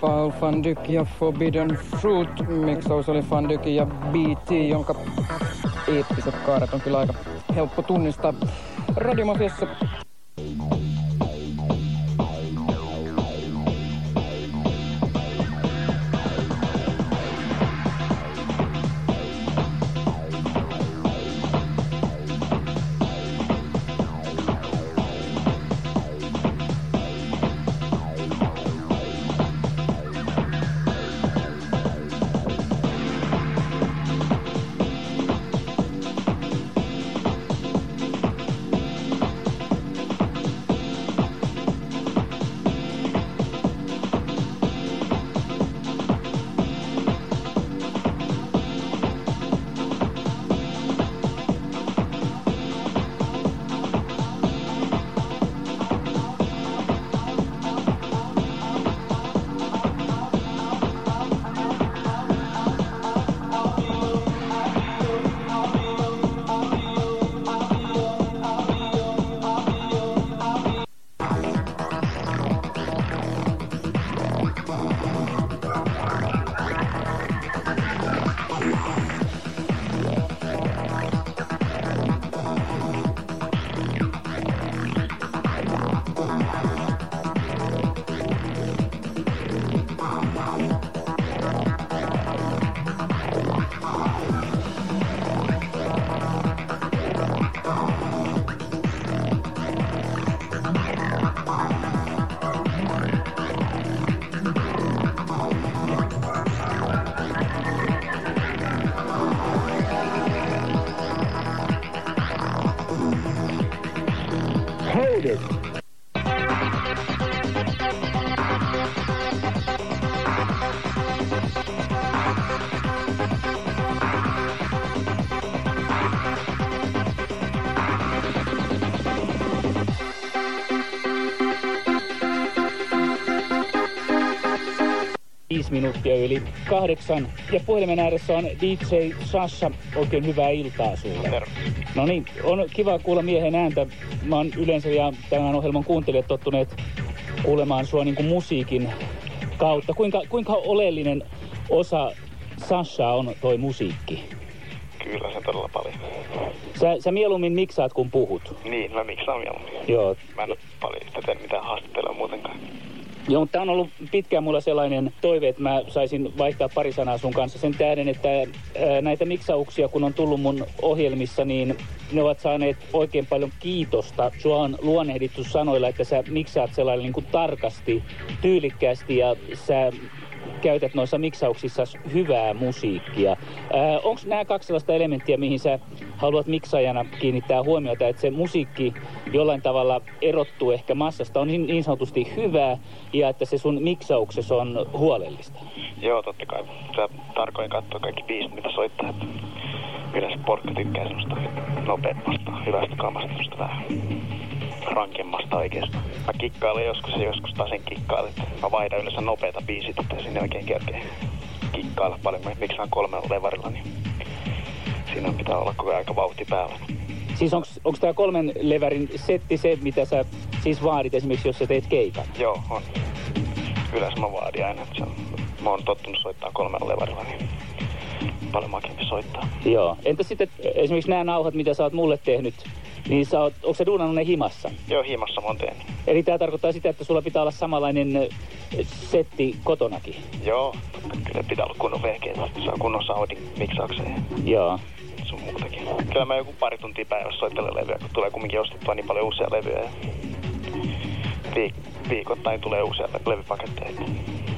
Paul van Dyk ja Forbidden Fruit. Miksaus oli van Dykin ja BT, jonka eeppiset kaaret on kyllä aika helppo tunnistaa. Radiomafiassa minuuttia yli kahdeksan. Ja puhelimen ääressä on DJ Sasha. Oikein hyvää iltaa sulle. No niin, on kiva kuulla miehen ääntä. Mä oon yleensä ja tämän ohjelman kuuntelijat tottuneet kuulemaan sua niin kuin musiikin kautta. Kuinka, kuinka oleellinen osa Sasha on toi musiikki? Kyllä se todella paljon. Sä, sä mieluummin miksaat kun puhut. Niin, mä miksaan mieluummin. Joo. Mä en ole paljon sitä tehnyt mitään haastattelua muutenkaan. Joo, tämä on ollut pitkään mulla sellainen toive, että mä saisin vaihtaa pari sanaa sun kanssa sen tähden, että näitä miksauksia kun on tullut mun ohjelmissa, niin ne ovat saaneet oikein paljon kiitosta. Sua on luonnehdittu sanoilla, että sä miksaat sellainen niin kuin tarkasti, tyylikkäästi ja sä käytät noissa miksauksissa hyvää musiikkia. Onko nämä kaksi sellaista elementtiä, mihin sä haluat miksaajana kiinnittää huomiota, että se musiikki jollain tavalla erottuu ehkä massasta, on niin, niin sanotusti hyvää ja että se sun miksauksessa on huolellista? Joo, totta kai. Sä tarkoin katsoa kaikki biisit, mitä soittaa. Se porkka tykkää semmoista nopeammasta, hyvästä kamasta, vähän rankemmasta oikeasta. Mä kikkailen joskus ja joskus taas en kikkaile. Mä vaihdan yleensä nopeita biisit, että sinne oikein kerkee miksailla paljon. Mä miksaan kolmella levarilla, niin siinä pitää olla koko aika vauhti päällä. Siis onko tämä kolmen levärin setti se, mitä sä siis vaadit esimerkiksi, jos sä teet keikan? Joo, on. Yleensä mä vaadin aina, että se on, mä oon tottunut soittaa kolmella levarilla, niin paljon makempi soittaa. Joo. Entä sitten esimerkiksi nämä nauhat, mitä sä oot mulle tehnyt, niin sä oot, onko se duunannut ne himassa? Joo, himassa mä oon tehnyt. Eli tämä tarkoittaa sitä, että sulla pitää olla samanlainen setti kotonakin? Joo, kyllä pitää olla kunnon vehkeet, saa kunnon saudin miksaukseen. Joo. Sun muutakin. Kyllä mä joku pari tuntia päivässä soittelen levyä, kun tulee kumminkin ostettua niin paljon uusia levyjä. Viik- viikoittain tulee uusia levypaketteja.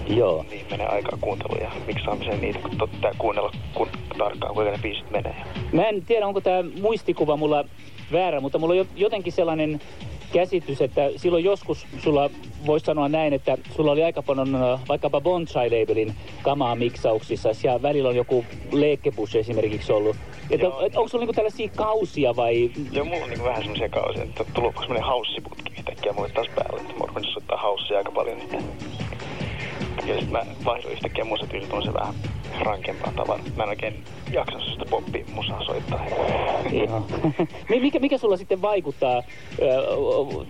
Joo. Niin menee aikaa kuunteluun ja miksaamiseen niitä, kun pitää kuunnella kun tarkkaan, kuinka ne biisit menee. Mä en tiedä, onko tämä muistikuva mulla väärä, mutta mulla on jotenkin sellainen käsitys, että silloin joskus sulla voisi sanoa näin, että sulla oli aika paljon äh, vaikkapa Bonsai-labelin kamaa miksauksissa ja välillä on joku leekkebush esimerkiksi ollut. Että Joo. et, onko sulla niinku tällaisia kausia vai... Joo, mulla on niin vähän semmoisia kausia, että tullut semmoinen haussiputki yhtäkkiä mulle taas päälle, että mä oon soittaa haussia aika paljon nyt. Ja sitten mä vaihdoin yhtäkkiä musatyylit se vähän rankempaa tavaraa. Mä en oikein jaksa sitä poppia musaa soittaa. Mikä, mikä sulla sitten vaikuttaa ö,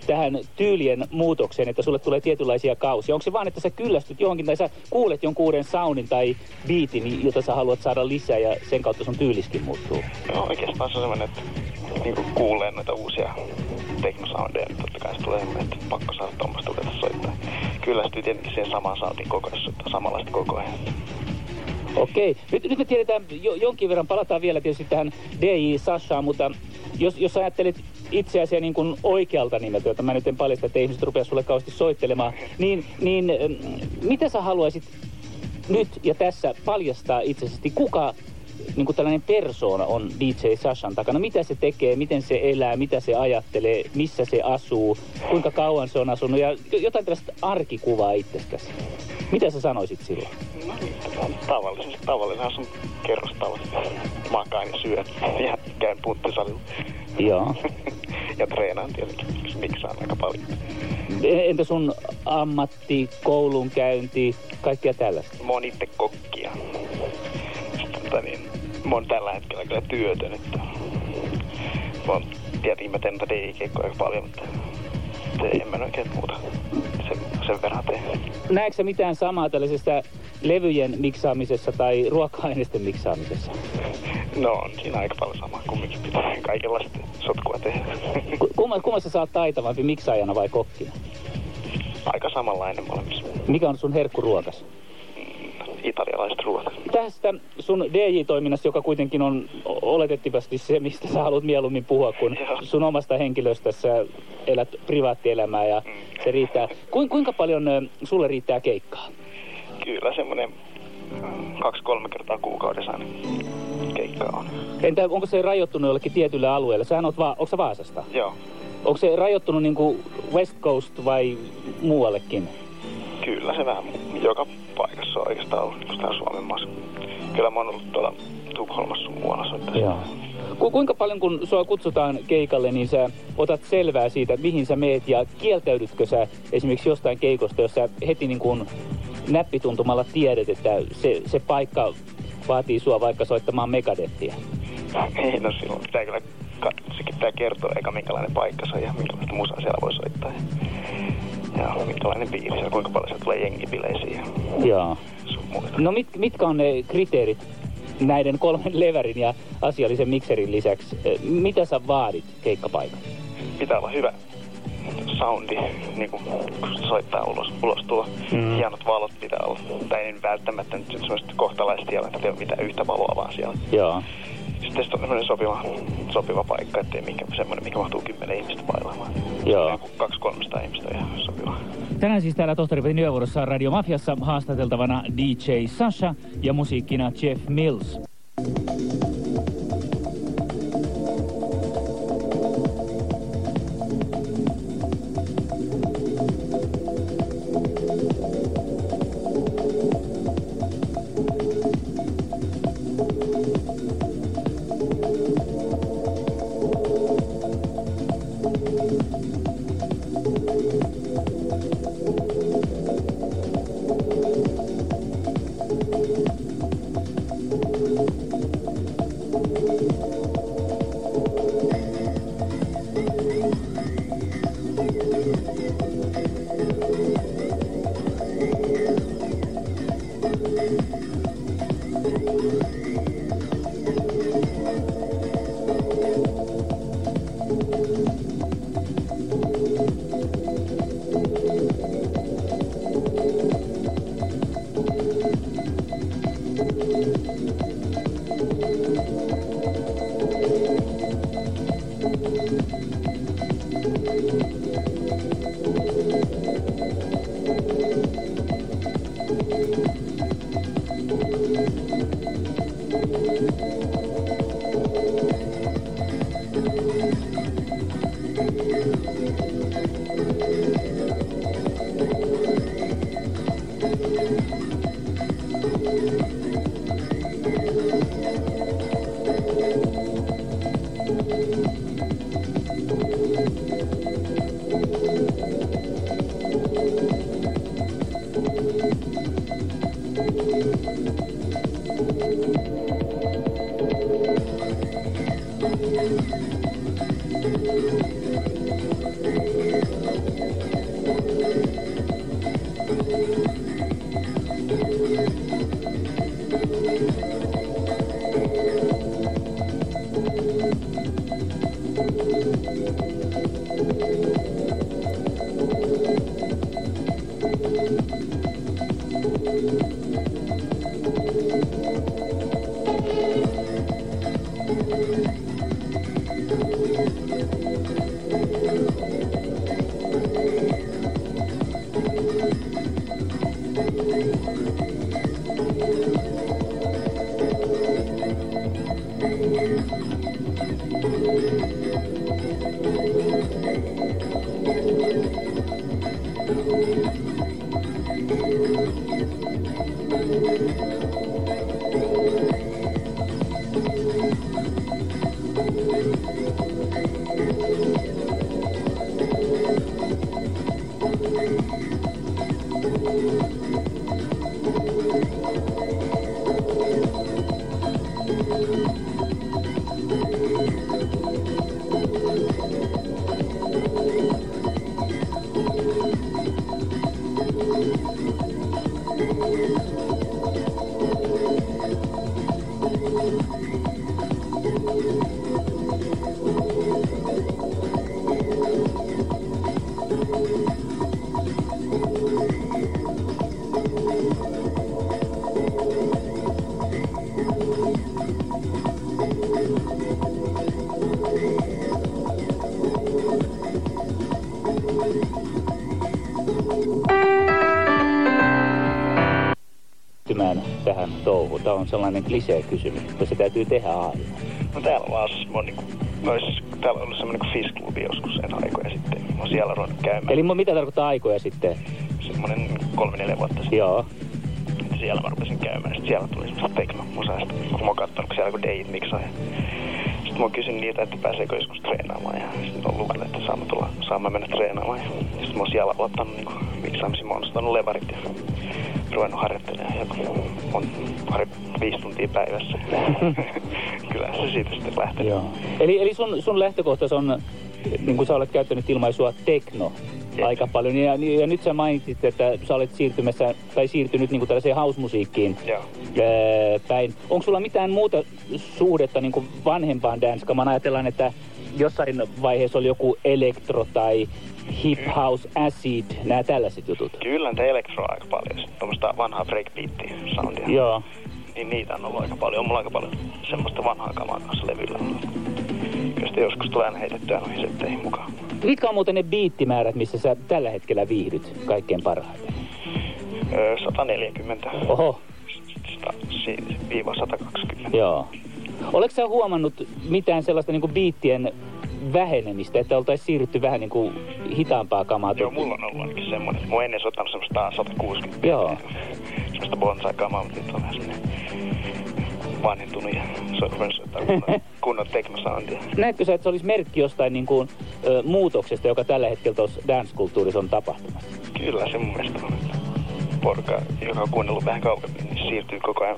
tähän tyylien muutokseen, että sulle tulee tietynlaisia kausia? Onko se vaan, että sä kyllästyt johonkin tai sä kuulet jonkun uuden soundin tai biitin, jota sä haluat saada lisää ja sen kautta sun tyyliskin muuttuu? No oikeastaan se on semmoinen, että niin kuin kuulee noita uusia teknosoundeja, niin totta kai se tulee semmoinen, että pakko saada tuommoista ruveta soittaa. Kyllästyy tietenkin siihen samaan soundin koko ajan, samanlaista koko ajan. Okei. Nyt, nyt me tiedetään jo, jonkin verran, palataan vielä tietysti tähän DJ Sashaan, mutta jos, jos ajattelet itseäsi niin kuin oikealta nimeltä, jota mä nyt en paljasta, että ihmiset rupeaa sulle kauheasti soittelemaan, niin, niin ähm, mitä sä haluaisit nyt ja tässä paljastaa itsesi? Kuka niin kuin tällainen persoona on DJ Sashan takana? Mitä se tekee, miten se elää, mitä se ajattelee, missä se asuu, kuinka kauan se on asunut ja jotain tällaista arkikuvaa itsestäsi. Mitä sä sanoisit silloin? Tavallisesti, tavallinen asun kerrostalo. Makaan ja syön ja käyn punttisalilla. Joo. ja treenaan tietenkin, miksaan aika paljon. Entä sun ammatti, koulunkäynti, kaikkea tällaista? Mä oon itse kokkia. Mutta niin, mä oon tällä hetkellä kyllä työtön, että mä oon, tietenkin mä teen DJ-keikkoja aika paljon, mutta en mä oikein muuta sen, sen verran tee. Näetkö sä mitään samaa tällaisessa levyjen miksaamisessa tai ruoka-aineisten miksaamisessa? No on siinä aika paljon samaa, kumminkin pitää kaikenlaista sotkua tehdä. Ku- Kumma, kummassa sä oot taitavampi, miksaajana vai kokkina? aika samanlainen molemmissa. Mikä on sun herkkuruokas? Italialaiset ruoat. Tästä sun DJ-toiminnasta, joka kuitenkin on oletettavasti se, mistä sä haluat mieluummin puhua, kun Joo. sun omasta henkilöstössä elät privaattielämää ja se riittää. Kuin, kuinka paljon sulle riittää keikkaa? Kyllä semmoinen kaksi-kolme kertaa kuukaudessa aina keikka on. Entä onko se rajoittunut jollekin tietylle alueelle? Sähän oot va- onko sä Vaasasta? Joo, Onko se rajoittunut niin kuin West Coast vai muuallekin? Kyllä se vähän joka paikassa on oikeastaan ollut niin täällä Suomen maassa. Kyllä mä oon ollut tuolla Tukholmassa sun muualla. Joo. Ku, kuinka paljon kun sua kutsutaan keikalle, niin sä otat selvää siitä, mihin sä meet ja kieltäydytkö sä esimerkiksi jostain keikosta, jos sä heti niin kuin näppituntumalla tiedät, että se, se paikka vaatii sua vaikka soittamaan Megadethia. Ei, no silloin pitää kyllä, sekin pitää kertoa eikä minkälainen paikka se on ja minkälaista musaa siellä voi soittaa. Ja, minkälainen biisi ja kuinka paljon siellä tulee jengibileisiin ja Joo. No mit, mitkä on ne kriteerit näiden kolmen levärin ja asiallisen mikserin lisäksi? Mitä sä vaadit keikkapaikalla? Pitää olla hyvä soundi, niin kuin, kun se soittaa ulos, ulos tuo. Mm. Mm. Hienot valot pitää olla. Tai ei välttämättä nyt semmoiset kohtalaiset siellä, että ei ole mitään yhtä valoa vaan siellä. Joo. Sitten semmoinen sopiva, sopiva paikka, ettei mikä, semmoinen, mikä mahtuu kymmenen ihmistä bailaamaan. Joo. Kaksi kolmesta ihmistä ihan sopiva. Tänään siis täällä tohtoripatin yövuorossa Radio Mafiassa haastateltavana DJ Sasha ja musiikkina Jeff Mills. Sellainen klisee-kysymys, mutta se täytyy tehdä aina. No täällä vaan on niin kuin, olisi, täällä on ollut semmoinen kuin Fisk-klubi joskus sen aikoja sitten. Mä oon siellä ruvennut käymään. Eli mitä tarkoittaa aikoja sitten? Semmoinen kolme neljä vuotta sitten. Joo. Siellä mä rupesin käymään. Sitten siellä tuli semmoista teknomusaista. Kun mä oon kattonut, kun siellä kun Deit miksaa. Sitten mä oon kysynyt niiltä, että pääseekö joskus treenaamaan. Ja sitten on lukenut, että saamme, tulla, saamme mennä treenaamaan. Ja sitten mä oon siellä ottanut niin miksaamisen. Mä oon levarit ja ruvennut harjoittelemaan joku on pari, viisi tuntia päivässä. Kyllä se siitä sitten lähtee. Joo. Eli, eli sun, sun lähtökohta on, niin kuin sä olet käyttänyt ilmaisua, tekno Jep. aika paljon. Ja, ja nyt sä mainitsit, että sä olet siirtymässä, tai siirtynyt niin kuin tällaiseen house-musiikkiin Joo. päin. Onko sulla mitään muuta suhdetta niin kuin vanhempaan dance Ajatellaan, että jossain vaiheessa oli joku elektro tai hip house, acid, nämä tällaiset jutut. Kyllä, niitä elektro aika paljon. Tuommoista vanhaa breakbeat soundia. Joo. Niin niitä on ollut aika paljon. Mulla on aika paljon semmoista vanhaa kamaa kanssa levyllä. Kyllä joskus tulee aina heitettyä noihin setteihin mukaan. Mitkä on muuten ne biittimäärät, missä sä tällä hetkellä viihdyt kaikkein parhaiten? Öö, 140. Oho. 100-120. Joo. Oletko sä huomannut mitään sellaista niin kuin biittien vähenemistä, että oltaisiin siirrytty vähän niin kuin hitaampaa kamaa? Joo, mulla on ollut ainakin semmoinen. Mä ennen soittanut semmoista 160. Joo. Semmoista bonsai-kamaa, mutta nyt on vähän vanhentunut ja se on kunnon, kunnon teknosoundia. Näetkö sä, että se olisi merkki jostain niin kuin, ö, muutoksesta, joka tällä hetkellä tuossa dance-kulttuurissa on tapahtumassa? Kyllä, se mun mielestä on. Porukka, joka on kuunnellut vähän kauemmin, niin siirtyy koko ajan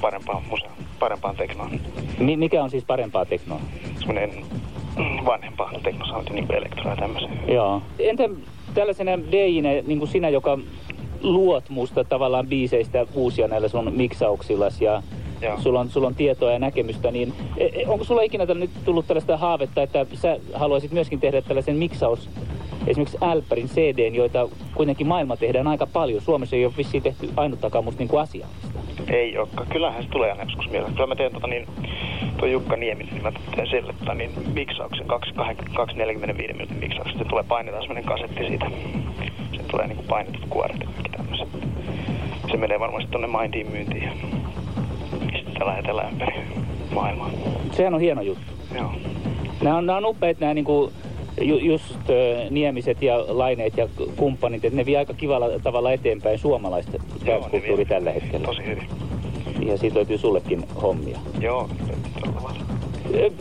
parempaan museoon, parempaan teknoon. Mi- mikä on siis parempaa teknoa? Semmoinen vanhempaa teknosounti, niin kuin elektroa ja tämmöisen. Joo. Entä tällaisena DJnä, niin kuin sinä, joka luot musta tavallaan biiseistä uusia näillä sun miksauksillas ja Joo. sulla on, sulla on tietoa ja näkemystä, niin e- e- onko sulla ikinä nyt tullut tällaista haavetta, että sä haluaisit myöskin tehdä tällaisen miksaus, esimerkiksi Alperin CDn, joita kuitenkin maailma tehdään aika paljon. Suomessa ei ole vissiin tehty ainuttakaan musta niin kuin asiallista. Ei olekaan. Kyllähän se tulee aina joskus mieleen. Kyllä mä teen tota niin, tuo Jukka Nieminen, niin mä teen sille tota niin miksauksen, 245 minuutin miksauksen. Se tulee painetaan semmonen kasetti siitä. Se tulee niinku painetut kuoret ja kaikki tämmöiset. Se menee varmasti tonne Mindiin myyntiin sitä lähetellään ympäri maailmaa. Sehän on hieno juttu. Joo. Nämä on, nämä on upeat nämä niin kuin, ju, just ö, Niemiset ja Laineet ja kumppanit, että ne vie aika kivalla tavalla eteenpäin suomalaista vie tällä hetkellä. Tosi hyvin. Ja siitä löytyy sullekin hommia. Joo,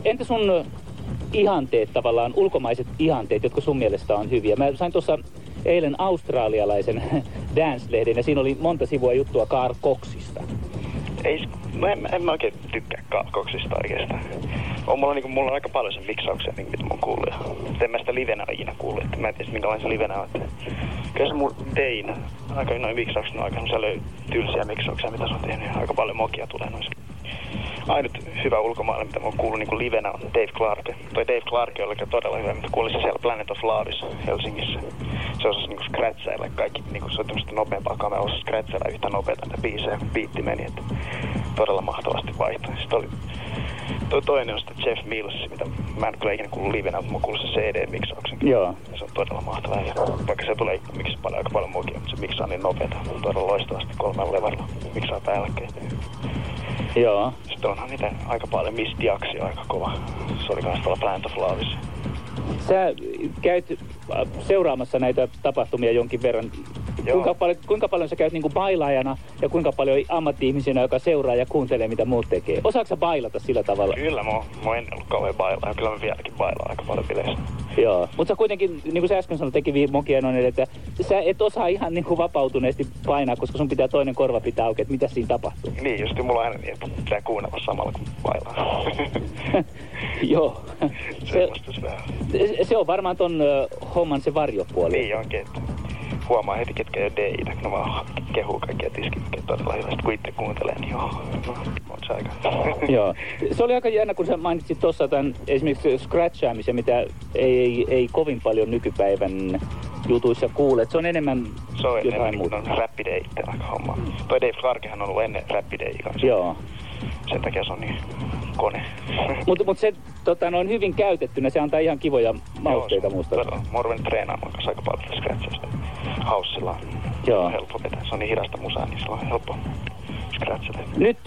Entä sun ihanteet tavallaan, ulkomaiset ihanteet, jotka sun mielestä on hyviä? Mä sain tuossa eilen australialaisen dance-lehden ja siinä oli monta sivua juttua Carl Coxista. Ei, mä en, en mä oikein tykkää kaakoksista oikeastaan. On mulla, niinku, mulla on aika paljon sen miksauksia, niin, mitä mä oon kuullut. En mä sitä livenä ikinä kuullut, että mä en tiedä minkälainen se livenä on. Että kyllä se mun tein. Aika noin miksaukset on aika tylsiä miksauksia, mitä se on tehnyt. Aika paljon mokia tulee noissa. Ainut hyvä ulkomaille, mitä mä oon kuullut niin livenä on Dave Clark. Toi Dave Clark oli todella hyvä, mitä kuulin se siellä Planet of Laavissa Helsingissä. Se osasi niinku scratchailla kaikki, niinku se on tämmöistä nopeampaa kameraa, osasi scratchailla yhtä nopeata niitä biisejä, biitti meni, että todella mahtavasti vaihtoi. Sitten oli Tuo toinen on sitten Jeff Mills, mitä mä en kyllä ikinä kuullut livenä, mutta mä kuullut se CD-miksauksen. Joo. Ja se on mukava mahtava. Ja vaikka se tulee miksi paljon, aika paljon muokia, mutta se miksaa niin nopeeta. Todella loistavasti kolmella levarilla miksaa päällekkäin. Joo. Sitten onhan niitä aika paljon. On aika kova. Se oli kans tuolla Planet of Loveissa. Sä käyt seuraamassa näitä tapahtumia jonkin verran. Joo. Kuinka paljon, kuinka paljon sä käyt niinku bailaajana ja kuinka paljon ammatti-ihmisenä, joka seuraa ja kuuntelee, mitä muut tekee? Osaatko sä bailata sillä tavalla? Kyllä, mä, oon- mä ennen ollut kauhean bailaa. Kyllä mä vieläkin bailaan aika paljon bileissä. Joo. Mutta sä kuitenkin, niin kuin sä äsken sanoit, teki viime mokia noin, että sä et osaa ihan niin kuin vapautuneesti painaa, koska sun pitää toinen korva pitää auki, että mitä siinä tapahtuu. Niin, just mulla on aina niin, että pitää kuunnella samalla kun bailaa. Joo. Se, se se on varmaan ton ö, homman se varjopuoli. Niin onkin, että huomaa heti, ketkä ei ole kun ne vaan kehuu kaikkia tiskit todella hyvästi, kun itse kuuntelee, niin joo, no, on se aika. Joo. Se oli aika jännä, kun sä mainitsit tuossa tämän esimerkiksi scratchaamisen, mitä ei, ei, ei kovin paljon nykypäivän jutuissa kuule. Et Se on enemmän Se on jotain niin muuta. on Rapid homma. Toi Dave Clarkhan on ollut ennen Rapid kanssa. Joo. Sen takia se on niin kone. Mutta mut se tota, noin hyvin käytettynä, se antaa ihan kivoja mausteita. Mä oon ruvennut treenaamaan kanssa aika paljon tätä scratchausta. Haussilla on Joo. helppo vetää. Se on niin hidasta musaa, niin se on helppo scratchata. Nyt,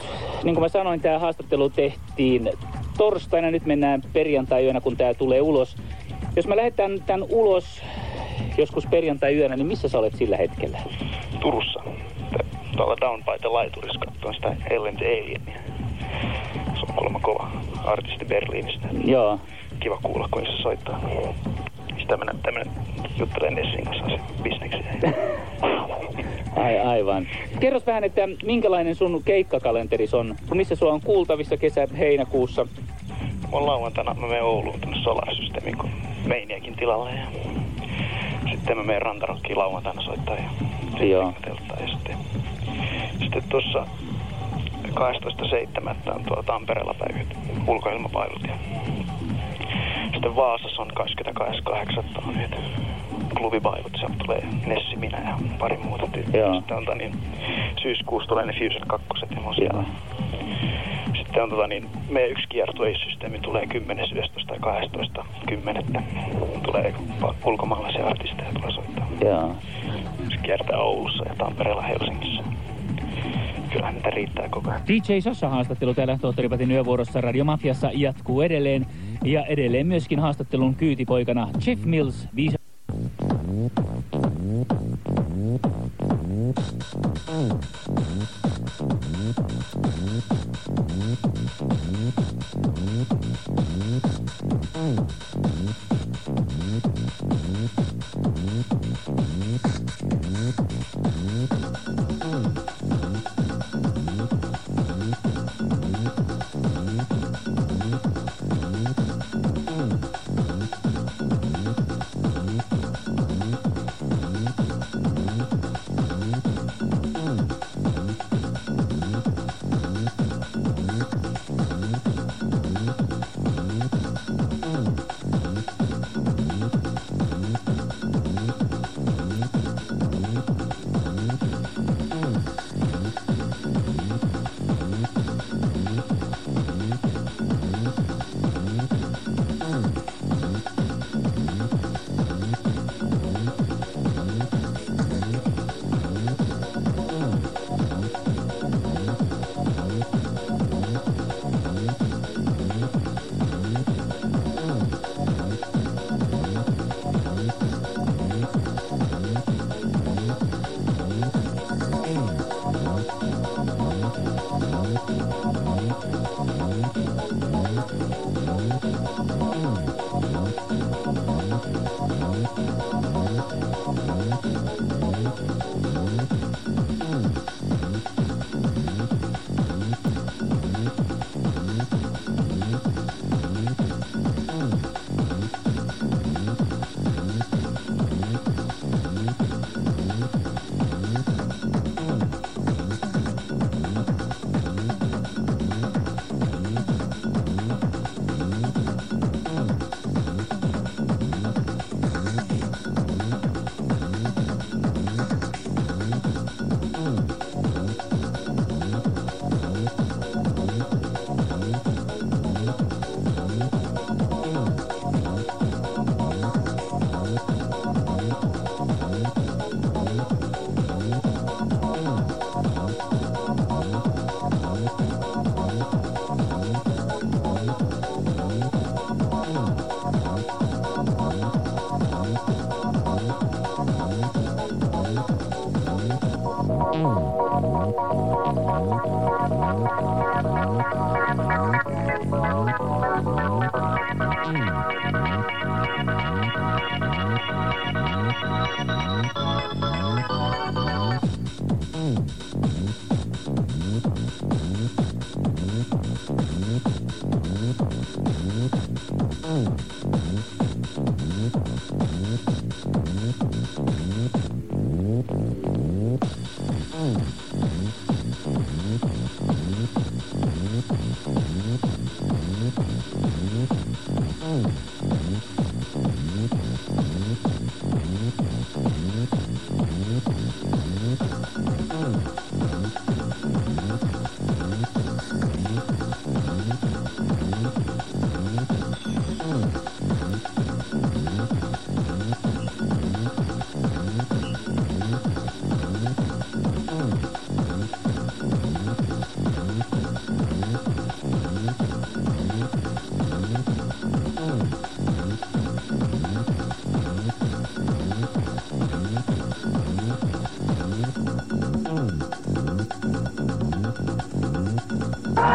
niin kuin mä sanoin, tämä haastattelu tehtiin torstaina, nyt mennään perjantai-yönä, kun tämä tulee ulos. Jos mä lähdetään tämän ulos joskus perjantai-yönä, niin missä sä olet sillä hetkellä? Turussa. Tuolla Down by the Laiturissa katsoin sitä Ellen the Alienia. Se on kuulemma kova artisti Berliinistä. Joo. Kiva kuulla, kun se soittaa. Siis tämmönen, tämmönen juttelee Nessin kanssa se bisneksiä. Ai, aivan. Kerros vähän, että minkälainen sun keikkakalenteri on? Missä sua on kuultavissa kesä-heinäkuussa? Mä lauantaina mä menen Ouluun tänne Solar Systeemiin, kun Meiniäkin tilalle. Ja sitten mä menen Rantarokkiin lauantaina soittaa ja sitten Joo. telttaa. Ja sitten, sitten tuossa 12.7. on tuolla Tampereella päivät ulkoilmapailut. Ja sitten Vaasassa on 28. on nyt klubipailut. Sieltä tulee Nessi, minä ja pari muuta tyyppiä. Sitten on niin, syyskuussa tulee ne Fusion 2 ja mä oon siellä. Sitten on tota niin, meidän yksi kiertueissysteemi tulee 10, 11 tai 12, 10. Tulee ulkomaalaisia artisteja tulee soittaa. Joo. Kiertää Oulussa ja Tampereella Helsingissä. Kyllähän niitä riittää koko ajan. DJ Sassa haastattelu täällä Tohtoripatin yövuorossa Radiomafiassa jatkuu edelleen. Ja edelleen myöskin haastattelun kyytipoikana Jeff Mills,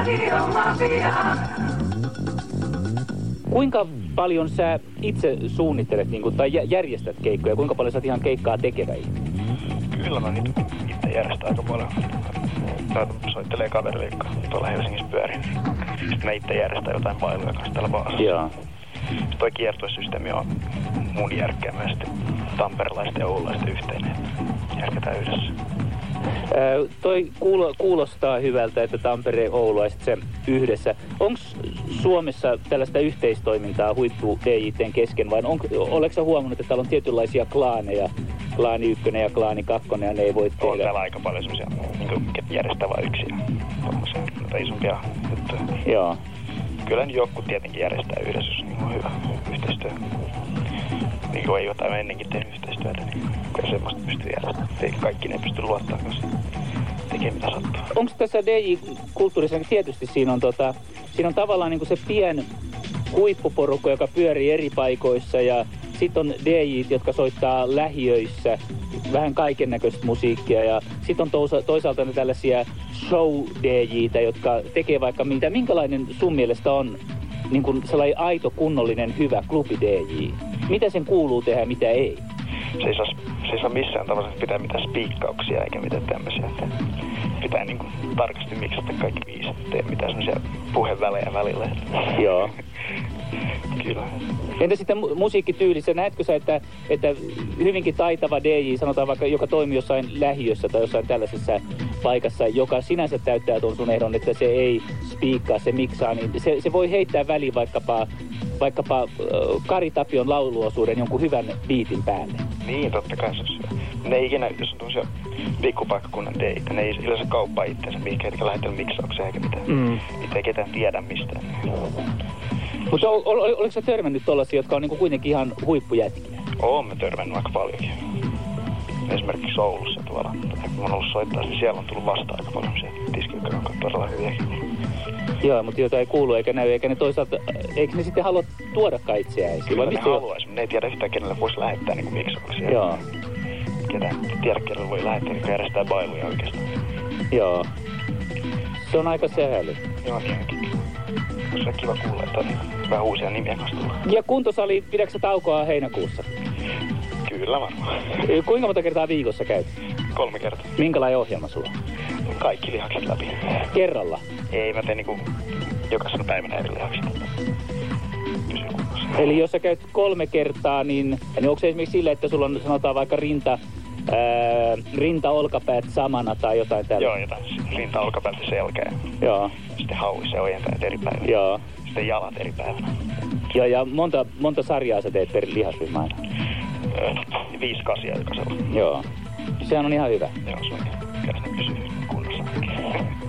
viisa Kuinka paljon sä itse suunnittelet niin kuin, tai jä- järjestät keikkoja? Kuinka paljon sä oot ihan keikkaa tekevä ihminen? Kyllä mä niitä itse järjestän aika paljon. Tää soittelee kaverille, jotka tuolla Helsingissä pyörii. Sitten mä itse järjestän jotain bailuja kanssa täällä Vaasassa. Joo. Sitten toi kiertuesysteemi on mun järkeä myös tamperelaisten ja oululaisten yhteinen. Järketään yhdessä. Toi kuulo, kuulostaa hyvältä, että Tampere ja Oulu ja sit se yhdessä. Onko Suomessa tällaista yhteistoimintaa huippu DJTn kesken vai on, oletko huomannut, että täällä on tietynlaisia klaaneja, klaani ykkönen ja klaani kakkonen ja ne ei voi On tehdä? täällä aika paljon semmosia niin järjestää vain yksiä. Tommosia isompia juttuja. Joo. Kyllä nyt joku tietenkin järjestää yhdessä, jos niin on hyvä yhteistyö. Niin kuin ei jotain ennenkin tehnyt yhteistyötä, niin kyllä semmoista pystyy järjestämään. Kaikki ne pysty luottaa, koska tekee mitä sattuu. Onko tässä DJ-kulttuurissa, tietysti siinä on, tota, siinä on tavallaan niin kuin se pien huippuporukka, joka pyörii eri paikoissa ja sitten on DJt, jotka soittaa lähiöissä vähän kaiken näköistä musiikkia ja sitten on toisa- toisaalta ne tällaisia show DJitä, jotka tekee vaikka mitä. Minkälainen sun mielestä on niin kuin sellainen aito, kunnollinen, hyvä klubi DJ? Mitä sen kuuluu tehdä ja mitä ei? Se ei saa, se ei saa missään tavalla pitää mitään spiikkauksia eikä mitään tämmöisiä. Että pitää niin kuin tarkasti miksata kaikki biisit, tee mitään semmoisia puhevälejä välillä. Joo. Kyllä. Entä sitten mu- musiikkityylissä, näetkö sä, että, että hyvinkin taitava DJ, sanotaan vaikka, joka toimii jossain lähiössä tai jossain tällaisessa paikassa, joka sinänsä täyttää tuon sun ehdon, että se ei spiikkaa, se miksaa, niin se, se voi heittää väliin vaikkapa, vaikkapa äh, Kari Tapion lauluosuuden jonkun hyvän biitin päälle. Niin, totta kai se syö. Ne ei ikinä, jos on tuollaisia pikkupaikkakunnan deitä, ne ei yleensä kauppaa itseänsä mihinkään, eikä lähetellä miksaukseen eikä mitään. Mm. Ei ketään tiedä mistään. Mutta ol, ol, oliko sä törmännyt tollasia, jotka on niinku kuitenkin ihan huippujätkiä? Oon mä törmännyt aika paljonkin. Esimerkiksi Oulussa tuolla, kun oon ollut soittaa, niin siellä on tullut vastaan aika paljon se tiskilkö, on todella hyviäkin. Joo, mutta joita ei kuulu eikä näy, eikä ne toisaalta, eikö ne sitten halua tuodakaan itseään esiin? Kyllä ne haluaisi, mutta ne ei tiedä yhtään, kenelle voisi lähettää niin miksauksia. Joo, Ketään tiedä, kenelle voi lähettää, niin järjestää bailuja oikeastaan. joo. Se on aika sääli. Joo, tietenkin. Se kiva kuulla, että on niin vähän uusia nimiä kanssa tullut. Ja kuntosali, pidätkö sä taukoa heinäkuussa? Kyllä varmaan. Kuinka monta kertaa viikossa käyt? Kolme kertaa. Minkälainen ohjelma sulla? Kaikki lihakset läpi. Kerralla. Ei, mä teen niinku jokaisena päivänä eri lihakset. Eli jos sä käyt kolme kertaa, niin, niin onko se esimerkiksi sille, että sulla on sanotaan vaikka rinta, ää, rinta, olkapäät samana tai jotain tällä? Joo, jotain rinta, olkapäältä, selkeä. Joo, Sitten hauissa ja ojentajat eri päivänä. joo. Sitten jalat eri päivänä. Ja, ja monta, monta sarjaa sä teet per lihasryhmä aina? Öö, viisi kasia jokaisella. Joo. Sehän on ihan hyvä. Joo, se on pysyy kunnossa.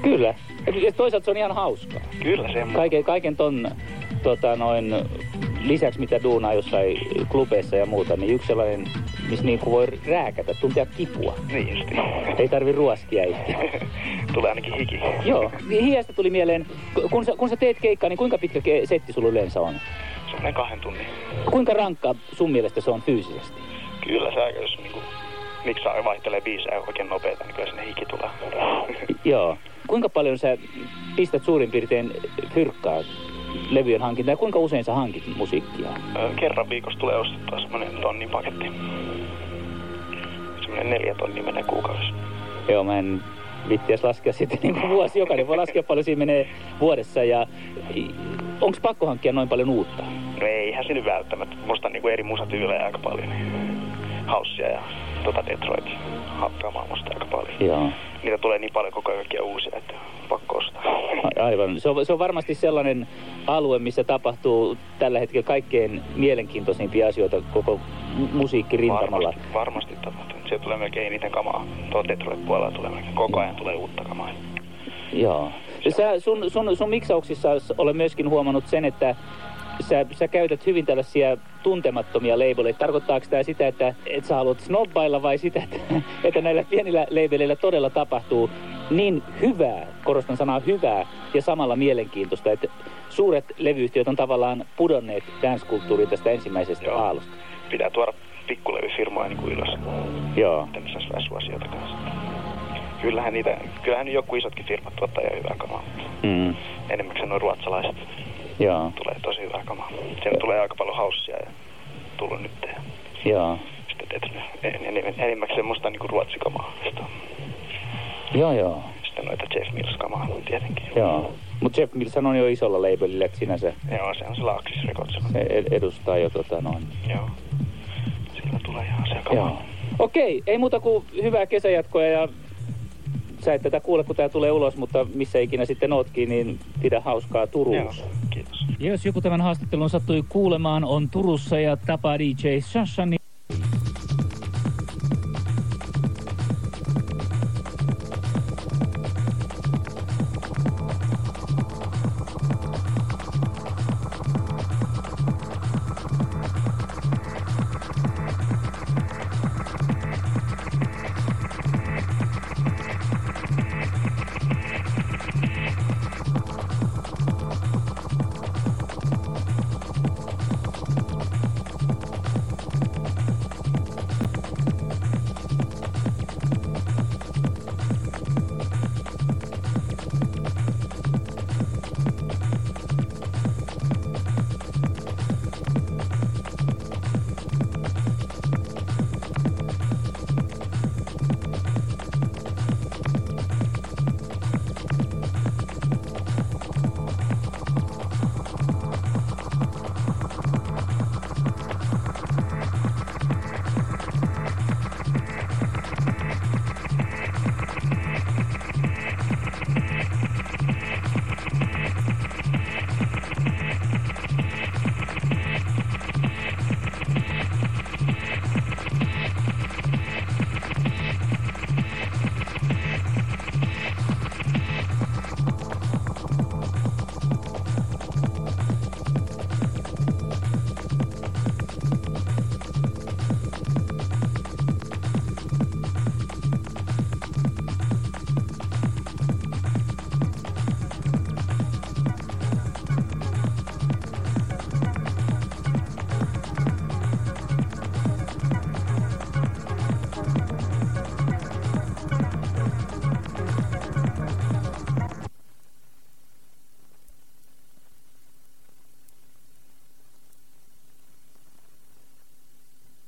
Kyllä. Ja toisaalta se on ihan hauskaa. Kyllä se on. Kaiken, kaiken ton tota, noin, lisäksi, mitä duunaa jossain klubeissa ja muuta, niin yksi sellainen, missä niin voi rääkätä, tuntea kipua. Niin. Ei tarvi ruoskia itse. Tulee ainakin hiki. Joo, hiestä tuli mieleen, kun sä, kun sä teet keikkaa, niin kuinka pitkä setti sulla yleensä on? Semmoinen kahden tunnin. Kuinka rankka sun mielestä se on fyysisesti? Kyllä se aika, jos niinku miksaa vaihtelee biisejä oikein nopeita, niin kyllä sinne hiki tulee. Joo. kuinka paljon sä pistät suurin piirtein fyrkkaa levyjen hankinta ja kuinka usein sä hankit musiikkia? Kerran viikossa tulee ostettua semmoinen tonnin paketti. Semmoinen neljä tonnia menee kuukaudessa. Joo, mä en vittiäs laskea sitten niin kuin vuosi. Jokainen voi laskea paljon siinä menee vuodessa. Ja onko pakko hankkia noin paljon uutta? No eihän se nyt välttämättä. Musta niin kuin eri musatyylejä aika paljon. Niin Haussia ja tota Detroit hakkaamaan musta aika paljon. Joo. Niitä tulee niin paljon koko ajan uusia, että pakko ostaa. Aivan. Se on, se on varmasti sellainen alue, missä tapahtuu tällä hetkellä kaikkein mielenkiintoisimpia asioita koko musiikkirintamalla. Varmasti, varmasti tapahtuu. Se tulee melkein eniten kamaa. Tuo Detroit-puolella tulee melkein. Koko ajan tulee uutta kamaa. Joo. Sä, sun, sun, sun miksauksissa olen myöskin huomannut sen, että sä, sä käytät hyvin tällaisia tuntemattomia labeleita. Tarkoittaako tämä sitä, että, että sä haluat snobbailla vai sitä, että, että näillä pienillä labeleillä todella tapahtuu niin hyvää, korostan sanaa hyvää, ja samalla mielenkiintoista, että suuret levyyhtiöt on tavallaan pudonneet dance-kulttuuriin tästä ensimmäisestä Joo. aallosta. Pitää tuoda pikkulevyfirmoja niin kuin ylös. Joo. Tämmöisessä väsyasioita kanssa. Kyllähän niitä, kyllähän joku isotkin firmat tuottaa jo hyvää kamaa. Mm. Enimmäkseen nuo ruotsalaiset Joo. tulee tosi hyvää kamaa. Siellä tulee aika paljon haussia ja tullut nyt. Ja Joo. sitten tietysti en, en, enimmäkseen musta niin ruotsikamaa. Sitten, Joo, joo. sitten noita Jeff Mills kamaa tietenkin. Joo. Mutta Jeff Mills on jo isolla labelillä, että sinänsä Joo, se on se Laaksis Records. se ed- edustaa jo tota noin. Joo. Sillä tulee ihan se Joo. kamaa. Okei, ei muuta kuin hyvää kesäjatkoa ja sä et tätä kuule, kun tää tulee ulos, mutta missä ikinä sitten ootkin, niin pidä hauskaa Joo, Turussa. kiitos. Ja jos joku tämän haastattelun sattui kuulemaan, on Turussa ja tapaa DJ Shasha, niin